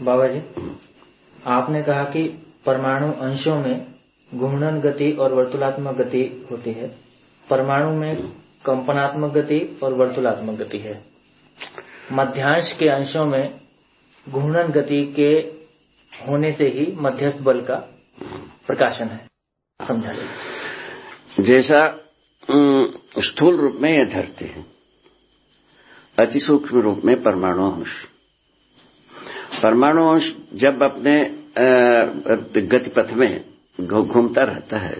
बाबा जी आपने कहा कि परमाणु अंशों में घूर्णन गति और वर्तुलात्मक गति होती है। परमाणु में कंपनात्मक गति और वर्तुलात्मक गति है। मध्यांश के अंशों में घूर्णन गति के होने से ही मध्यस्थ बल का प्रकाशन है। समझा जैसा स्थूल रूप में यह धरती है, अति सूक्ष्म रूप में परमाणु अंश। परमाणु अंश जब अपने गति पथ में घूमता रहता है,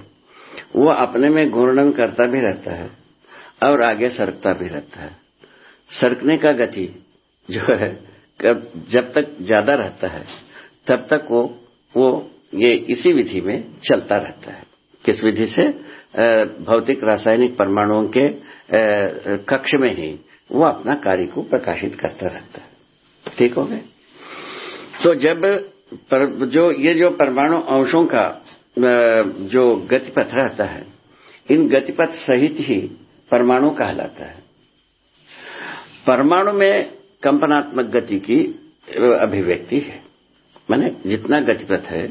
वो अपने में घूर्णन करता भी रहता है और आगे सरकता भी रहता है। सरकने का गति जो है जब तक ज़्यादा रहता है, तब तक वो वो ये इसी विधि में चलता रहता है। किस विधि से? भौतिक रासायनिक परमाणुओं के कक्ष में ही वो अपना कार्य को प्रकाशित करता रहता है। ठीक हो गए? तो जब पर, जो ये जो परमाणु अंशों का जो गतिपथ रहता है इन गतिपथ सहित ही परमाणु कहलाता है। परमाणु में कंपनात्मक गति की अभिव्यक्ति है। माने जितना गतिपथ है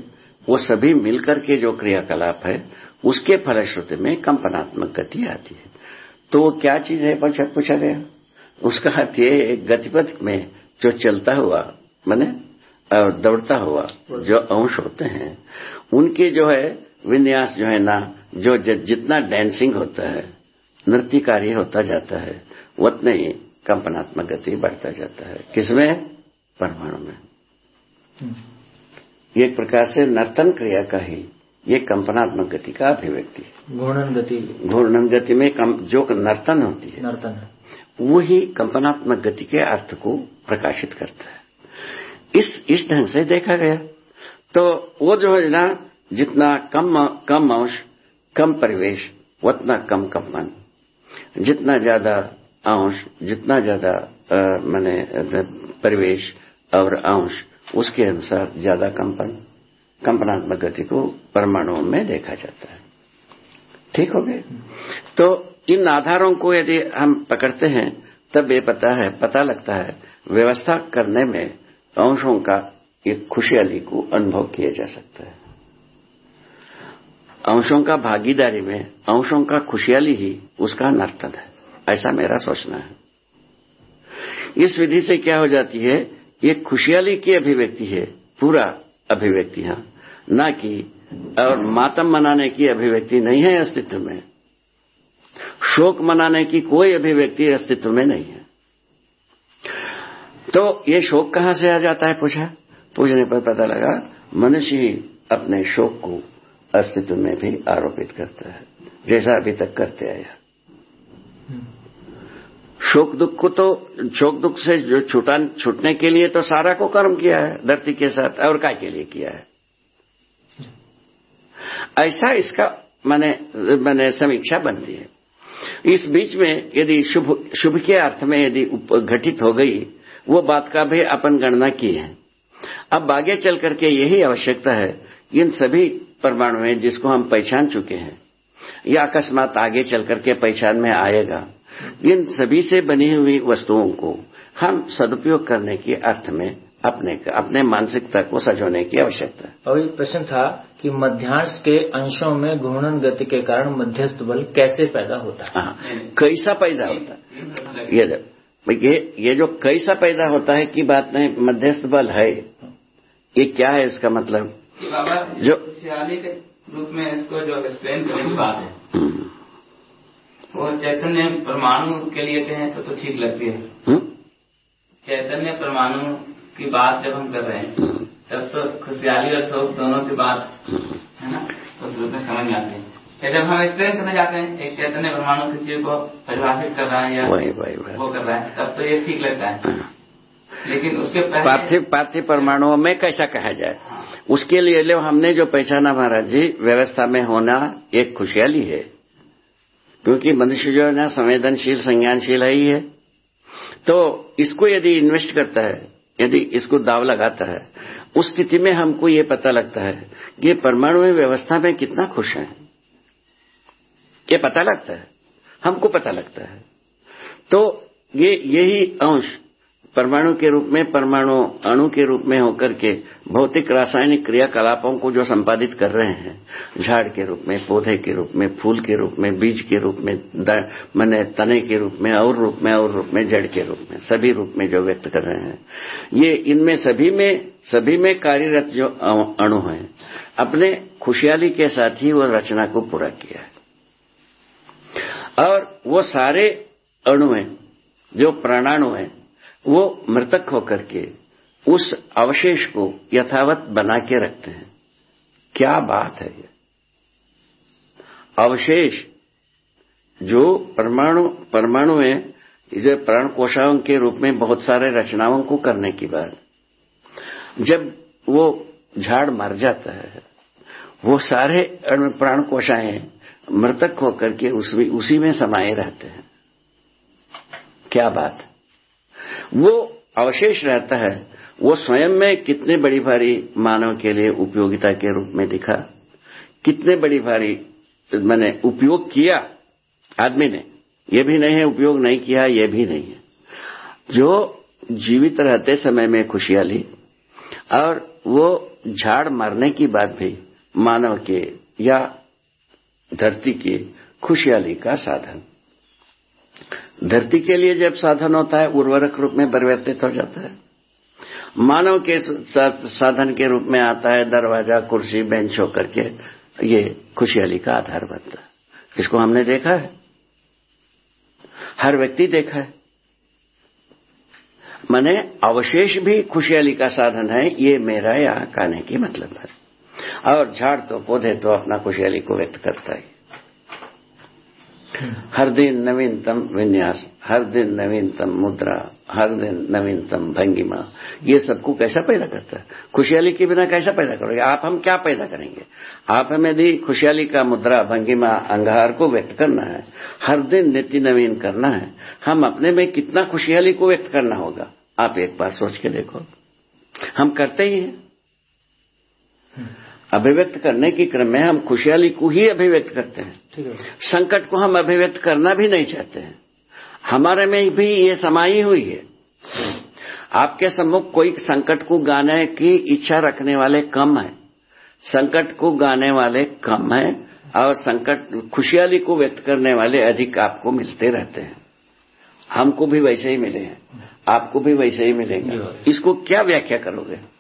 वो सभी मिलकर के जो क्रियाकलाप है उसके फलश्रुति में कंपनात्मक गति आती है। तो क्या चीज़ है पूछा गया? उसका अर्थ ये गतिपथ में जो चलता हुआ मैंने दौड़ता हुआ जो अंश होते हैं उनके जो है विन्यास जो है ना जो जितना डांसिंग होता है नृत्य कार्य होता जाता है उतने ही कंपनात्मक गति बढ़ता जाता है। किसमें? परमाणु में। एक प्रकार से नर्तन क्रिया का ही ये कंपनात्मक गति का अभिव्यक्ति है। घूर्णन गति। घूर्णन गति में कम, जो नर्तन होती है नर्तन। है वही कंपनात्मक गति के अर्थ को प्रकाशित करता है। इस इस ढंग से देखा गया। तो वो जो है ना, जितना कम कम अंश, कम परिवेश, उतना कम कंपन जितना ज़्यादा अंश, जितना ज़्यादा मैंने परिवेश और अंश, उसके अनुसार ज़्यादा कंपन, कंपनात्मक गति को परमाणुओं में देखा जाता है। ठीक हो गए तो इन आधारों को यदि हम पकड़ते हैं, तब ये पता है, पता लगता है, व्यवस्था करने में अंशों का एक खुशहाली को अनुभव किया जा सकता है। अंशों का भागीदारी में अंशों का खुशहाली ही उसका नर्तन है, ऐसा मेरा सोचना है। इस विधि से क्या हो जाती है, ये खुशहाली की अभिव्यक्ति है, पूरा अभिव्यक्ति यहाँ न कि और मातम मनाने की अभिव्यक्ति नहीं है अस्तित्व में। शोक मनाने की कोई अभिव्यक्ति अस्तित्व में नहीं है। तो ये शोक कहाँ से आ जाता है पूछा? पूछने पर पता लगा, मनुष्य ही अपने शोक को अस्तित्व में भी आरोपित करता है, जैसा अभी तक करते आया शोक दुख को तो शोक दुख से जो छुटा, छूटने के लिए तो सारा को कर्म किया है, धरती के साथ और काय के लिए किया है। ऐसा इसका मैंने मैंने समीक्षा बनती है। इस बीच में यदि शुभ शुभ के अर्थ में यदि घटित हो गई वो बात का भी अपन गणना की है। अब आगे चल करके यही आवश्यकता है इन सभी परमाणु में जिसको हम पहचान चुके हैं या अकस्मात आगे चल करके पहचान में आएगा। इन सभी से बनी हुई वस्तुओं को हम सदुपयोग करने के अर्थ में अपने अपने मानसिकता को सजोने की आवश्यकता है। अभी प्रश्न था कि मध्यांश के अंशों में घूर्णन गति के कारण मध्यस्थ बल कैसे पैदा होता है? हाँ, कैसा पैदा होता है? ये ये ये जो कैसा पैदा होता है की बात नहीं मध्यस्थ बल है ये क्या है इसका मतलब? जो के रूप में इसको जो एक्सप्लेन करने की बात है। वो चैतन्य परमाणु के लिए कहें तो तो ठीक लगती है। चैतन्य परमाणु की बात जब हम कर रहे हैं तब तो खुशहाली और शोक दोनों की बात है ना? तो उस रूप में समझ में आती है। जब हम एक्सप्लेन करने जाते हैं एक चैतन्य परमाणु किसी को परिभाषित कर रहा है या वही, वही, वही। वो कर रहा है तब तो ये ठीक लगता है। लेकिन उसके पार्थिव पार्थिव परमाणुओं में कैसा कहा जाए? हाँ। उसके लिए हमने जो पहचाना महाराज जी व्यवस्था में होना एक खुशहाली है। क्योंकि मनुष्य जो है ना संवेदनशील संज्ञानशील है ही है। तो इसको यदि इन्वेस्ट करता है यदि इसको दाव लगाता है उस स्थिति में हमको ये पता लगता है कि परमाणु व्यवस्था में कितना खुश है। ये पता लगता है। हमको पता लगता है। तो ये, यही अंश परमाणु के रूप में, परमाणु अणु के रूप में होकर के भौतिक रासायनिक क्रियाकलापों को जो संपादित कर रहे हैं, झाड़ के रूप में, पौधे के रूप में, फूल के रूप में, बीज के रूप में मैंने तने के रूप में, और रूप में, और रूप में, जड़ के रूप में, सभी रूप में जो व्यक्त कर रहे हैं। ये इनमें सभी में सभी में कार्यरत जो अणु हैं, अपने खुशहाली के साथ ही वो रचना को पूरा किया है। और वो सारे अणु हैं, जो प्राणाणु हैं, वो मृतक होकर के उस अवशेष को यथावत बना के रखते हैं। क्या बात है ये? अवशेष जो परमाणु परमाणु में जो प्राण कोशाओं के रूप में बहुत सारे रचनाओं को करने की बाद जब वो झाड़ मर जाता है, वो सारे प्राण कोशाएँ मृतक होकर के उसमें, उसी में समाये रहते हैं। क्या बात? वो अवशेष रहता है। वो स्वयं में कितने बड़ी भारी मानव के लिए उपयोगिता के रूप में दिखा। कितने बड़ी भारी, मैंने उपयोग किया आदमी ने। ये भी नहीं है, उपयोग नहीं किया, ये भी नहीं है। जो जीवित रहते समय में खुशियाँ ली और वो झाड़ मारने की बात भी मानव के या धरती के खुशहाली का साधन। धरती के लिए जब साधन होता है, उर्वरक रूप में परिवर्तित हो जाता है। मानव के साधन के रूप में आता है, दरवाज़ा, कुर्सी, बेंच होकर के ये खुशहाली का आधार बनता है। इसको हमने देखा है? हर व्यक्ति देखा है। मैंने अवशेष भी खुशहाली का साधन है, ये मेरा यहाँ कहने की मतलब है। और झाड़ तो पौधे तो अपना खुशहाली को व्यक्त करता है। हर दिन नवीनतम विन्यास, हर दिन नवीनतम मुद्रा, हर दिन नवीनतम भंगिमा, ये सबको कैसा पैदा करता है? खुशहाली के बिना कैसा पैदा करोगे? आप, हम क्या पैदा करेंगे? आप हमें यदि खुशहाली का मुद्रा, भंगिमा, अंगार को व्यक्त करना है। हर दिन नित्य नवीन करना है। हम अपने में कितना खुशहाली को व्यक्त करना होगा? आप एक बार सोच के देखो। हम करते ही हैं। अभिव्यक्त करने के क्रम में हम खुशहाली को ही अभिव्यक्त करते हैं। संकट को हम अभिव्यक्त करना भी नहीं चाहते हैं। हमारे में भी ये समाई हुई है। आपके सम्मुख कोई संकट को गाने की इच्छा रखने वाले कम है। संकट को गाने वाले कम है और संकट खुशहाली को व्यक्त करने वाले अधिक आपको मिलते रहते हैं। हमको भी वैसे ही मिले हैं। आपको भी वैसे ही मिलेंगे। इसको क्या व्याख्या करोगे?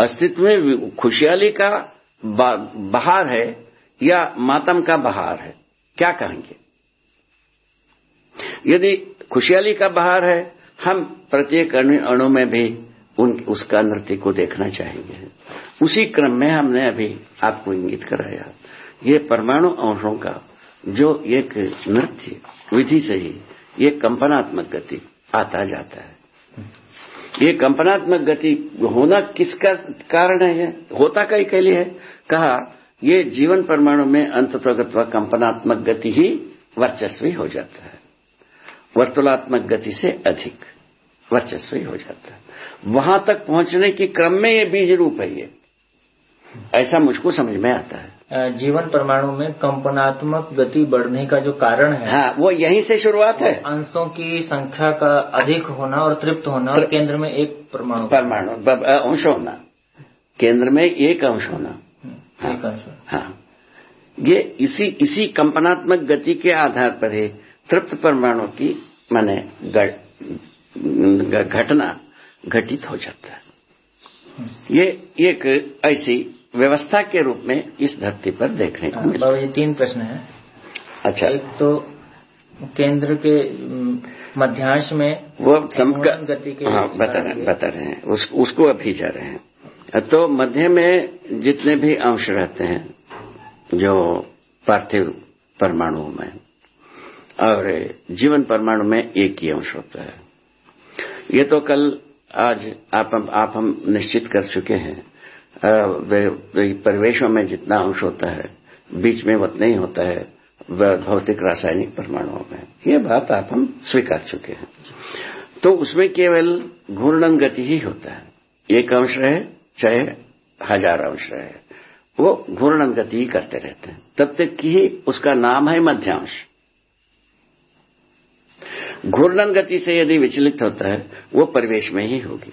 अस्तित्व में खुशहाली का बहार है या मातम का बहार है? क्या कहेंगे? यदि खुशहाली का बहार है, हम प्रत्येक अणु में भी उन, उसका नृत्य को देखना चाहेंगे। उसी क्रम में हमने अभी आपको इंगित कराया। ये परमाणु अंशों का जो एक नृत्य विधि से ही ये कंपनात्मक गति आता जाता है। ये कंपनात्मक गति होना किसका कारण है? होता के लिए है। कहा, ये जीवन परमाणु में अंत प्रगत व कंपनात्मक गति ही वर्चस्वी हो जाता है। वर्तुलात्मक गति से अधिक वर्चस्वी हो जाता है। वहाँ तक पहुँचने के क्रम में ये बीज रूप है ये। ऐसा मुझको समझ में आता है। जीवन परमाणु में कंपनात्मक गति बढ़ने का जो कारण है हाँ वो यहीं से शुरुआत है। अंशों की संख्या का अधिक होना और तृप्त होना और केंद्र में एक परमाणु परमाणु अंश होना। केंद्र में एक अंश होना। हम्म, एक अंश हाँ। ये इसी इसी कंपनात्मक गति के आधार पर ही तृप्त परमाणु की माने घटना घटित हो जाता है। हम्म। ये एक ऐसी व्यवस्था के रूप में इस धरती पर देखने को मिलता है। तीन प्रश्न है। अच्छा। एक तो केंद्र के मध्यांश में वो गति के हाँ बता रहे बता रहे हैं। उस, उसको अभी जा रहे हैं। तो मध्य में जितने भी अंश रहते हैं जो पार्थिव परमाणुओं में और जीवन परमाणु में एक ही अंश होता है। ये तो कल आज आप हम, आप हम निश्चित कर चुके हैं। परिवेशों में जितना अंश होता है, बीच में उतना ही होता है भौतिक रासायनिक परमाणुओं में। ये बात आप हम स्वीकार चुके हैं। तो उसमें केवल घूर्णन गति ही होता है। एक अंश रहे, चाहे हज़ार अंश रहे, वो घूर्णन गति ही करते रहते हैं। तब तक कि ही उसका नाम है मध्यांश। घूर्णन गति से यदि विचलित होता है, वो परिवेश में ही होगी।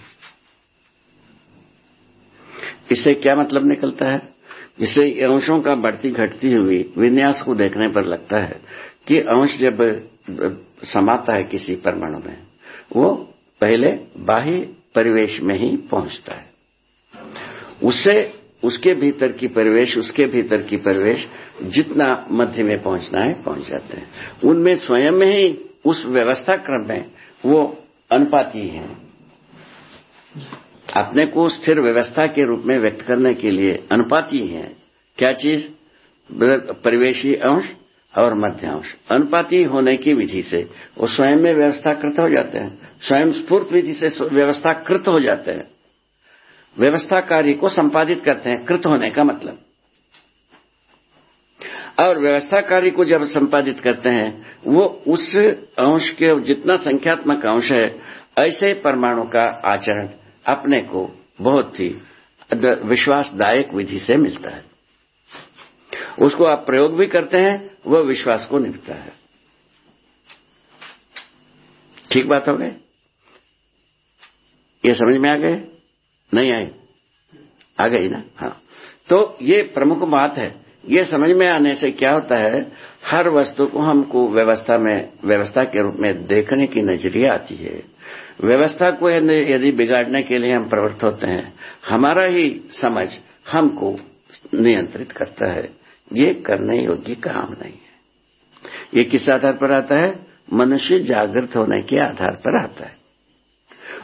इससे क्या मतलब निकलता है? जिससे अंशों का बढ़ती घटती हुई विन्यास को देखने पर लगता है कि अंश जब समाता है किसी परमाणु में, वो पहले बाह्य परिवेश में ही पहुँचता है। उससे उसके भीतर की परिवेश, उसके भीतर की परिवेश जितना मध्य में पहुँचना है, पहुँच जाते हैं। उनमें स्वयं में ही उस व्यवस्था क्रम में वो अनुपाती है। अपने को स्थिर व्यवस्था के रूप में व्यक्त करने के लिए अनुपाती है क्या चीज़? परिवेशी अंश और मध्यांश अनुपाती होने की विधि से वो स्वयं में व्यवस्थाकृत हो जाते हैं। स्वयं स्फूर्त विधि से व्यवस्थाकृत हो जाते हैं। व्यवस्था कार्य को संपादित करते हैं। कृत होने का मतलब। और व्यवस्था कार्य को जब संपादित करते हैं, वो उस अंश के जितना संख्यात्मक अंश है, ऐसे परमाणु का आचरण अपने को बहुत ही विश्वासदायक विधि से मिलता है। उसको आप प्रयोग भी करते हैं, वह विश्वास को निभता है। ठीक बात हो गई? ये समझ में आ गए? नहीं आई? आ गई ना? हाँ। तो ये प्रमुख बात है। ये समझ में आने से क्या होता है, हर वस्तु को हमको व्यवस्था में, व्यवस्था के रूप में देखने की नज़रिया आती है। व्यवस्था को यदि बिगाड़ने के लिए हम प्रवृत्त होते हैं हमारा ही समझ हमको नियंत्रित करता है। ये करने योग्य काम नहीं है। ये किस आधार पर आता है? मनुष्य जागृत होने के आधार पर आता है।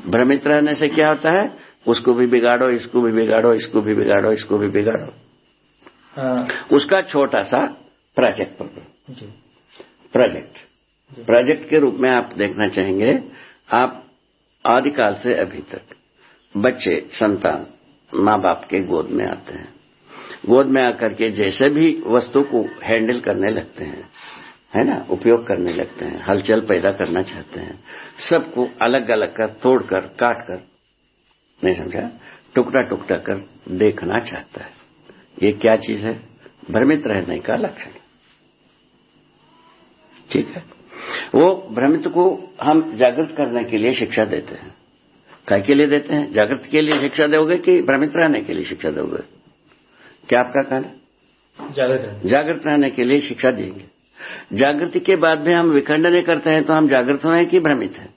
भ्रमित रहने से क्या होता है? उसको भी बिगाड़ो इसको भी बिगाड़ो इसको भी बिगाड़ो इसको भी बिगाड़ो। उसका छोटा सा प्रोजेक्ट पकड़ो प्रोजेक्ट प्रोजेक्ट के रूप में आप देखना चाहेंगे आप आदिकाल से अभी तक बच्चे, संतान माँ बाप के गोद में आते हैं। गोद में आकर के जैसे भी वस्तु को हैंडल करने लगते हैं, है ना? उपयोग करने लगते हैं, हलचल पैदा करना चाहते हैं। सबको अलग अलग कर, तोड़कर काट कर नहीं समझा? टुकड़ा टुकड़ा कर देखना चाहता है। ये क्या चीज़ है? भ्रमित रहने का लक्षण। ठीक है? वो भ्रमित को हम जागृत करने के लिए शिक्षा देते हैं। काय के लिए देते हैं? जागृत के लिए शिक्षा दोगे कि भ्रमित रहने के लिए शिक्षा दोगे? क्या आपका कहना जागृत जागृत रहने के लिए शिक्षा देंगे। जागृति के बाद में हम विखंडन करते हैं तो हम जागृत हो कि भ्रमित हैं?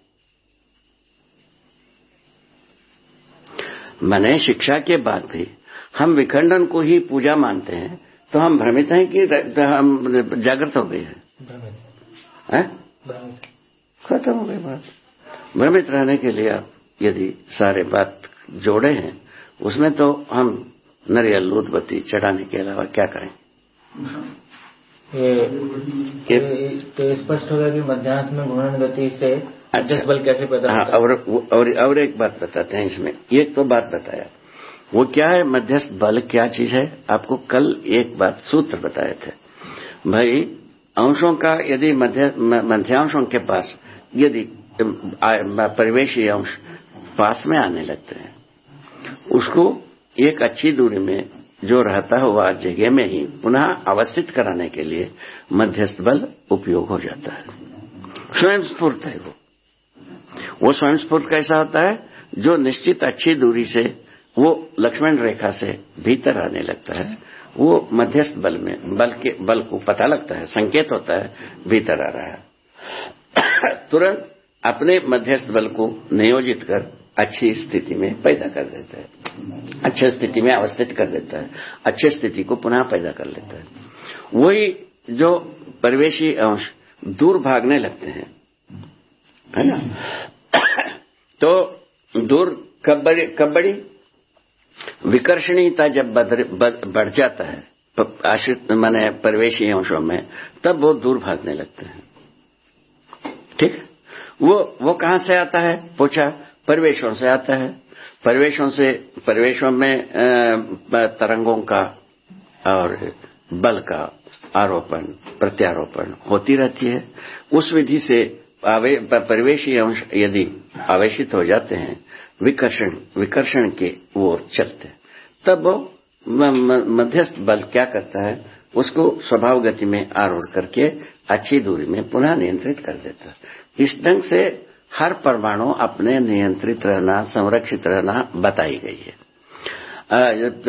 मैंने शिक्षा के बाद भी हम विखंडन को ही पूजा मानते हैं तो हम भ्रमित हैं कि हम जागृत हो गए हैं। खत्म हो गई बात। भ्रमित रहने के लिए आप यदि सारे बात जोड़े हैं उसमें तो हम नरियल बत्ती चढ़ाने के अलावा क्या करें? ये तो स्पष्ट होगा कि मध्यांश में घूर्णन गति से अच्छा। बल कैसे पैदा हाँ, और, और और एक बात बताते हैं इसमें। एक तो बात बताया। वो क्या है? मध्यस्थ बल क्या चीज़ है? आपको कल एक बात सूत्र बताए थे। भाई अंशों का, यदि मध्य मध्यांशों के पास, यदि परिवेशी अंश पास में आने लगते हैं, उसको एक अच्छी दूरी में जो रहता हुआ जगह में ही पुनः अवस्थित कराने के लिए मध्यस्थ बल उपयोग हो जाता है। स्वयं स्फूर्त है वो। वो स्वयं स्फूर्त कैसा होता है? जो निश्चित अच्छी दूरी से, वो लक्ष्मण रेखा से भीतर आने लगता है। वो मध्यस्थ बल में, बल के, बल को पता लगता है, संकेत होता है, भीतर आ रहा है। तुरंत अपने मध्यस्थ बल को नियोजित कर अच्छी स्थिति में पैदा कर देता है। अच्छी स्थिति में अवस्थित कर देता है। अच्छी स्थिति को पुनः पैदा कर लेता है। वही जो परिवेशी अंश दूर भागने लगते हैं, है ना? तो दूर कब बड़ी, कब विकर्षणीयता जब बढ़ जाता है आश्रित माने परिवेशी अंशों में, तब वो दूर भागने लगते हैं। ठीक? वो वो कहाँ से आता है? पूछा, परिवेशों से आता है। परिवेशों से, परिवेशों में तरंगों का और बल का आरोपण, प्रत्यारोपण होती रहती है। उस विधि से परिवेशी अंश यदि आवेशित हो जाते हैं विकर्षण विकर्षण के ओर चलते तब मध्यस्थ बल क्या करता है? उसको स्वभाव गति में आरूढ़ करके अच्छी दूरी में पुनः नियंत्रित कर देता है। इस ढंग से हर परमाणु अपने नियंत्रित रहना, संरक्षित रहना बताई गई है।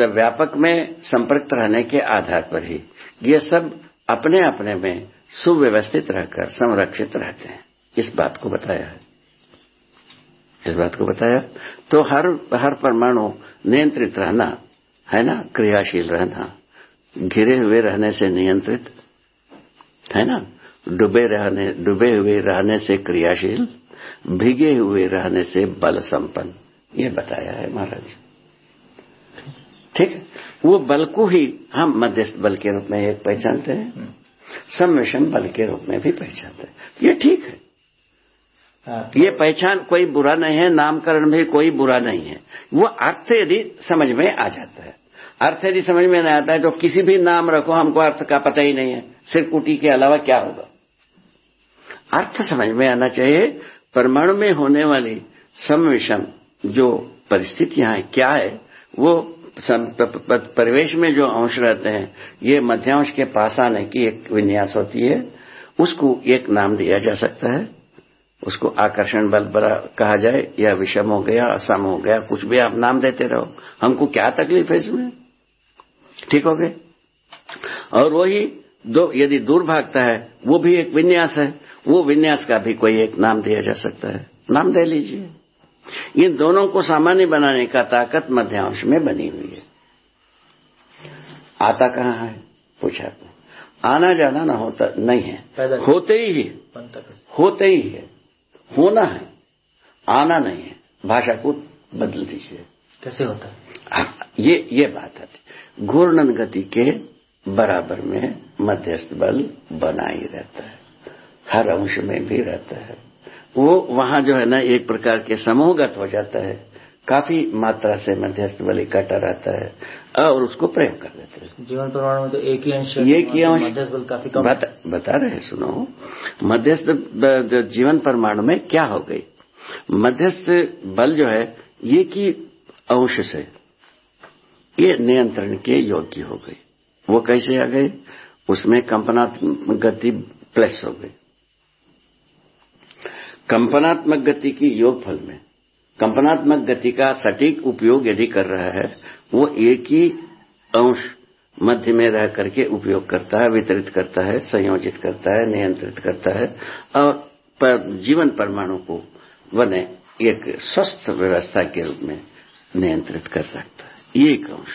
व्यापक में संपर्क रहने के आधार पर ही ये सब अपने अपने में सुव्यवस्थित रहकर संरक्षित रहते हैं। इस बात को बताया है। इस बात को बताया। तो हर हर परमाणु नियंत्रित रहना है ना? क्रियाशील रहना। घिरे हुए रहने से नियंत्रित है ना? डूबे रहने डूबे हुए रहने से क्रियाशील भीगे हुए रहने से बल संपन्न। ये बताया है महाराज। ठीक? वो बल को ही हम मध्यस्थ बल के रूप में एक पहचानते हैं। सम्मिश्रण बल के रूप में भी पहचानते हैं। ये ठीक हाँ। ये पहचान कोई बुरा नहीं है, नामकरण भी कोई बुरा नहीं है। वो अर्थ यदि समझ में आ जाता है। अर्थ यदि समझ में नहीं आता है तो किसी भी नाम रखो, हमको अर्थ का पता ही नहीं है। सिर्फ़ कुटी के अलावा क्या होगा? अर्थ समझ में आना चाहिए, परमाणु में होने वाली समविषम जो परिस्थितियाँ हैं, क्या है, वो परिवेश में जो अंश रहते हैं, ये मध्यांश के पास आने की एक विन्यास होती है, उसको एक नाम दिया जा सकता है। उसको आकर्षण बल बड़ा कहा जाए या विषम हो गया असम हो गया कुछ भी आप नाम देते रहो। हमको क्या तकलीफ़ है इसमें? ठीक हो गए? और वही दो यदि दूर भागता है वो भी एक विन्यास है। वो विन्यास का भी कोई एक नाम दिया जा सकता है। नाम दे लीजिए। इन दोनों को सामान्य बनाने का ताकत मध्यांश में बनी हुई है। आता कहाँ है? पूछा आना जाना ना होता नहीं है। होते ही है। होते ही है। होना है आना नहीं है। भाषा को बदल दीजिए। कैसे होता है? ये ये बात है। घूर्णन गति के बराबर में मध्यस्थ बल बना ही रहता है। हर अंश में भी रहता है। वो वहाँ जो है ना एक प्रकार के समूहगत हो जाता है। काफ़ी मात्रा से मध्यस्थ बल इकट्ठा रहता है और उसको प्रयोग कर देते हैं। जीवन प्रमाण में तो एक ही अंश एक ही अंश। मध्यस्थ बल काफ़ी कम बता, बता रहे सुनो। मध्यस्थ जीवन परमाणु में क्या हो गई? मध्यस्थ बल जो है ये की अंश से ये नियंत्रण के योग्य हो गई। वो कैसे आ गई? उसमें कंपनात्मक गति प्लस हो गई। कंपनात्मक गति की योग फल में। कंपनात्मक गति का सटीक उपयोग यदि कर रहा है, वो एक ही अंश मध्य में रह करके उपयोग करता है, वितरित करता है, संयोजित करता है, नियंत्रित करता है, और पर जीवन परमाणु को बने एक स्वस्थ व्यवस्था के रूप में नियंत्रित कर रखता है। ये एक अंश।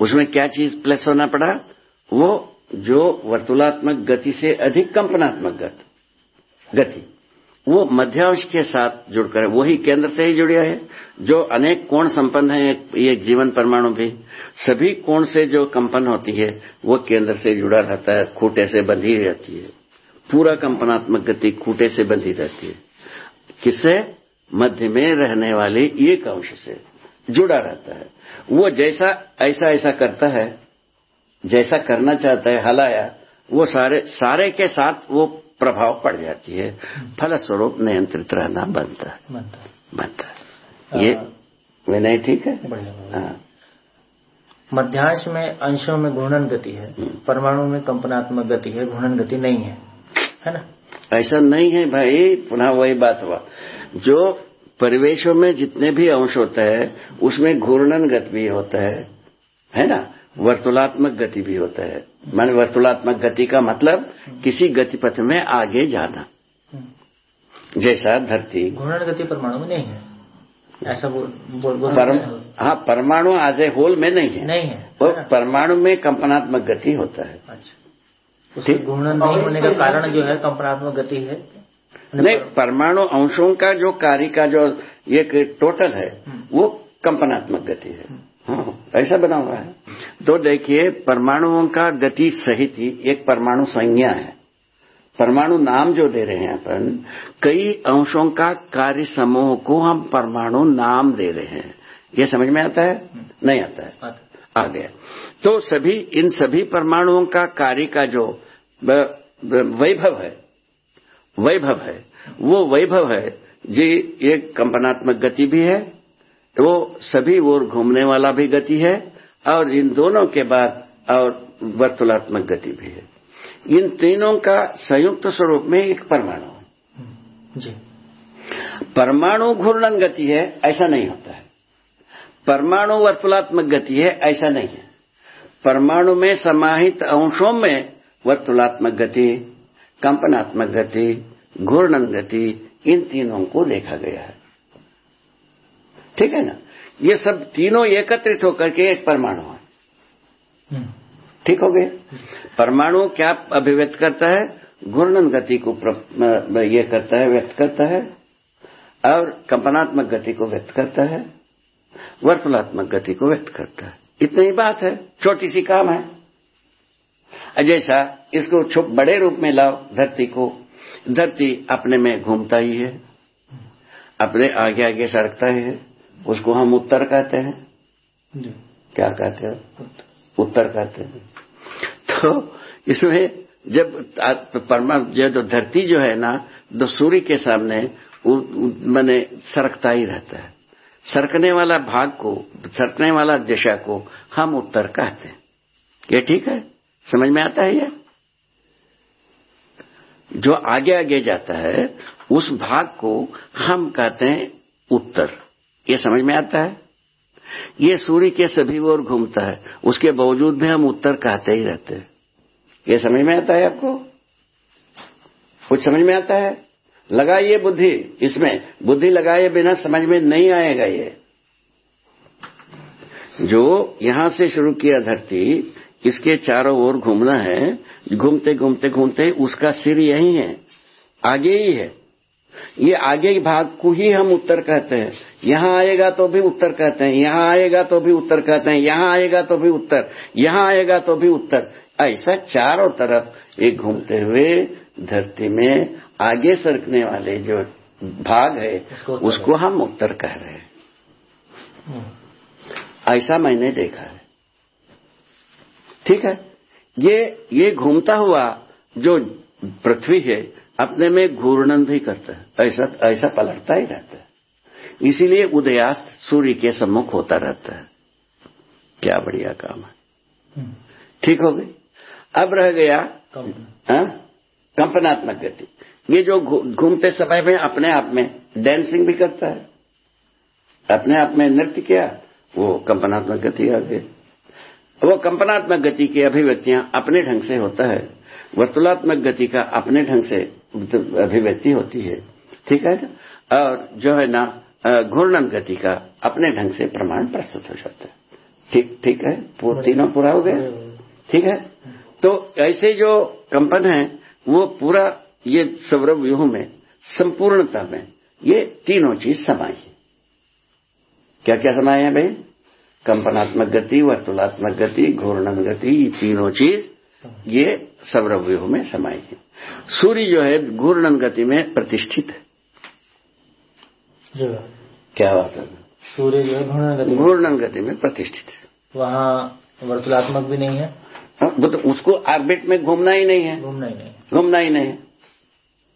उसमें क्या चीज़ प्लस होना पड़ा? वो जो वर्तुलात्मक गति से अधिक कंपनात्मक गति। वो मध्यांश के साथ जुड़कर वही केंद्र से ही जुड़िया है। जो अनेक कोण संपन्न है एक, जीवन परमाणु भी। सभी कोण से जो कंपन होती है वो केंद्र से जुड़ा रहता है खूटे से बंधी रहती है। पूरा कंपनात्मक गति खूटे से बंधी रहती है। किससे? मध्य में रहने वाले एक अंश से जुड़ा रहता है। वो जैसा ऐसा ऐसा करता है जैसा करना चाहता है हलाया वो सारे सारे के साथ वो प्रभाव पड़ जाती है। फलस्वरूप नियंत्रित रहना बनता है। बनता है। ये विनय ठीक है? हाँ। मध्यांश में अंशों में घूर्णन गति है हम्म। परमाणु में कंपनात्मक गति है घूर्णन गति नहीं है। है ना? ऐसा नहीं है भाई पुनः वही बात हुआ। जो परिवेशों में जितने भी अंश होते हैं उसमें घूर्णन गति भी होता है है ना? वर्तुलात्मक गति भी होता है। मान वर्तुलात्मक गति का मतलब किसी गति पथ में आगे जाना। जैसा धरती। घूर्णन गति परमाणु में नहीं है। ऐसा बोल, बोल, बोल परम, हाँ? परमाणु आज ए होल में नहीं है। नहीं है। वो परमाणु में कंपनात्मक गति होता है। अच्छा। ठीक? घूर्णन नहीं होने का कारण जो है कंपनात्मक गति है। नहीं परमाणु अंशों का जो कार्य का जो एक टोटल है हम्म। वो कंपनात्मक गति है। हम्म। हाँ ऐसा बना हुआ है। तो देखिए परमाणुओं का गति सहित ही एक परमाणु संज्ञा है। परमाणु नाम जो दे रहे हैं अपन कई अंशों का कार्य समूह को हम परमाणु नाम दे रहे हैं। ये समझ में आता है? नहीं आता है। आ गया तो सभी इन सभी परमाणुओं का कार्य का जो वैभव है वैभव है वो वैभव है। जी एक कंपनात्मक गति भी है वो सभी ओर घूमने वाला भी गति है और इन दोनों के बाद और वर्तुलात्मक गति भी है। इन तीनों का संयुक्त स्वरूप में एक परमाणु है। जी। परमाणु घूर्णन गति है ऐसा नहीं होता है। परमाणु वर्तुलात्मक गति है ऐसा नहीं है। परमाणु में समाहित अंशों में वर्तुलात्मक गति कंपनात्मक गति घूर्णन गति इन तीनों को देखा गया है। ठीक है ना? ये सब तीनों एकत्रित होकर के एक परमाणु है। हम्म। ठीक हो गए? परमाणु क्या अभिव्यक्त करता है? घूर्णन गति को ये करता है व्यक्त करता है और कंपनात्मक गति को व्यक्त करता है वर्तुलात्मक गति को व्यक्त करता है। इतनी ही बात है छोटी सी काम है। जैसा इसको छुप बड़े रूप में लाओ धरती को धरती अपने में घूमता ही है अपने आगे आगे सड़कता है। उसको हम उत्तर कहते हैं। क्या कहते हैं? उत्तर कहते हैं। तो इसमें जब परमा जो धरती जो है ना तो सूर्य के सामने मैंने सरकता ही रहता है। सरकने वाला भाग को सरकने वाला दिशा को हम उत्तर कहते हैं। ये ठीक है? समझ में आता है ये? जो आगे आगे जाता है उस भाग को हम कहते हैं उत्तर। ये समझ में आता है? ये सूर्य के सभी ओर घूमता है, उसके बावजूद भी हम उत्तर कहते ही रहते हैं। ये समझ में आता है आपको? कुछ समझ में आता है? लगाइए बुद्धि, इसमें बुद्धि लगाए बिना समझ में नहीं आएगा ये। जो यहाँ से शुरू किया धरती, इसके चारों ओर घूमना है घूमते घूमते घूमते उसका सिर यही है, आगे ही है। ये आगे भाग को ही हम उत्तर कहते हैं। यहाँ आएगा तो भी उत्तर कहते हैं। यहाँ आएगा तो भी उत्तर कहते हैं। यहाँ आएगा तो भी उत्तर। यहाँ आएगा तो भी उत्तर। ऐसा चारों तरफ़ एक घूमते हुए धरती में आगे सरकने वाले जो भाग है उसको, उसको हम उत्तर कह रहे हैं। हम्म। ऐसा मैंने देखा है। ठीक है? ये ये घूमता हुआ जो पृथ्वी है अपने में घूर्णन भी करता है। ऐसा ऐसा पलटता ही रहता है। इसीलिए उदयास्त सूर्य के सम्मुख होता रहता है। क्या बढ़िया काम है। हम्म। ठीक हो गई? अब रह गया हाँ? कंपनात्मक गति। ये जो घूमते समय में अपने आप में डांसिंग भी करता है। अपने आप में नृत्य किया वो कंपनात्मक गति आ गई। वो कंपनात्मक गति की अभिव्यक्तियाँ अपने ढंग से होता है। वर्तुलात्मक गति का अपने ढंग से अभिव्यक्ति होती है। ठीक है ना? और जो है ना घूर्णन गति का अपने ढंग से प्रमाण प्रस्तुत हो जाता है। ठीक ठीक है? तीनों पूरा हो गया? ठीक है? तो ऐसे जो कंपन है वो पूरा ये सौरभ व्यूह में संपूर्णता में ये तीनों चीज़ समाई है। क्या क्या समाये है भाई? कंपनात्मक गति वर्तुलात्मक गति घूर्णन गति ये तीनों चीज़ ये सौरभ व्यूह में समाई है। सूर्य जो है घूर्णन गति में प्रतिष्ठित है। क्या बात है? सूर्य जो है घूर्णन गति घूर्णन गति में प्रतिष्ठित है। वहाँ वर्तुलात्मक भी नहीं है। हाँ, वो तो उसको आर्बिट में घूमना ही नहीं है। घूमना ही नहीं घूमना ही नहीं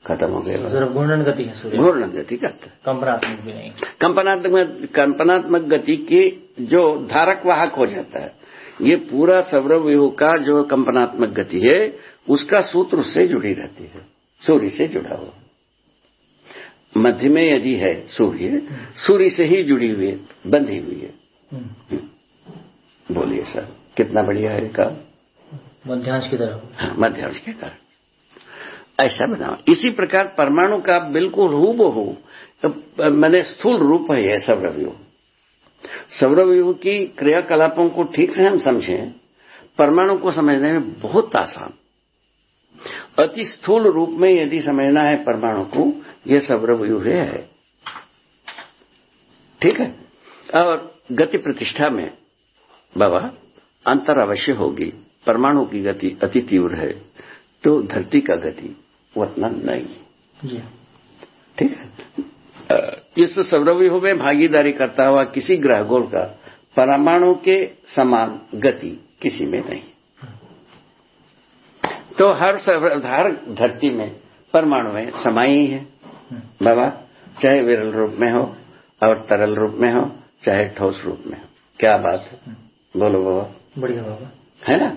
खत्म हो गया। सिर्फ़ घूर्णन गति है सूर्य। घूर्णन गति करता है। कंपनात्मक भी नहीं कंपनात्मक कंपनात्मक गति की जो धारक वाहक हो जाता है ये पूरा सौरभ व्यूह का जो कंपनात्मक गति है उसका सूत्र उससे जुड़ी रहती है सूर्य से जुड़ा हुआ। मध्य में यदि है सूर्य सूर्य से ही जुड़ी हुई है बंधी हुई है। हम्म। बोलिए सर कितना बढ़िया है काम मध्यांश की तरह। हाँ, मध्यांश के कारण ऐसा बनाओ इसी प्रकार परमाणु का बिल्कुल रूप हो मैंने स्थूल रूप है यह सौरव्यूह सौरव्यूह की क्रियाकलापों को ठीक से हम समझें परमाणु को समझने में बहुत आसान। अति स्थूल रूप में यदि समझना है परमाणु को यह सौरव्यूह है। ठीक है? और गति प्रतिष्ठा में बाबा अंतर अवश्य होगी। परमाणु की गति अति तीव्र है तो धरती का गति उतना नहीं। ठीक है? इस सौरव्यूह में भागीदारी करता हुआ किसी ग्रह गोल का परमाणु के समान गति किसी में नहीं। तो हर हर धरती में परमाणु में समाई ही है। बाबा चाहे विरल रूप में हो और तरल रूप में हो चाहे ठोस रूप में हो। क्या बात है? बोलो बाबा। बढ़िया बाबा। है ना?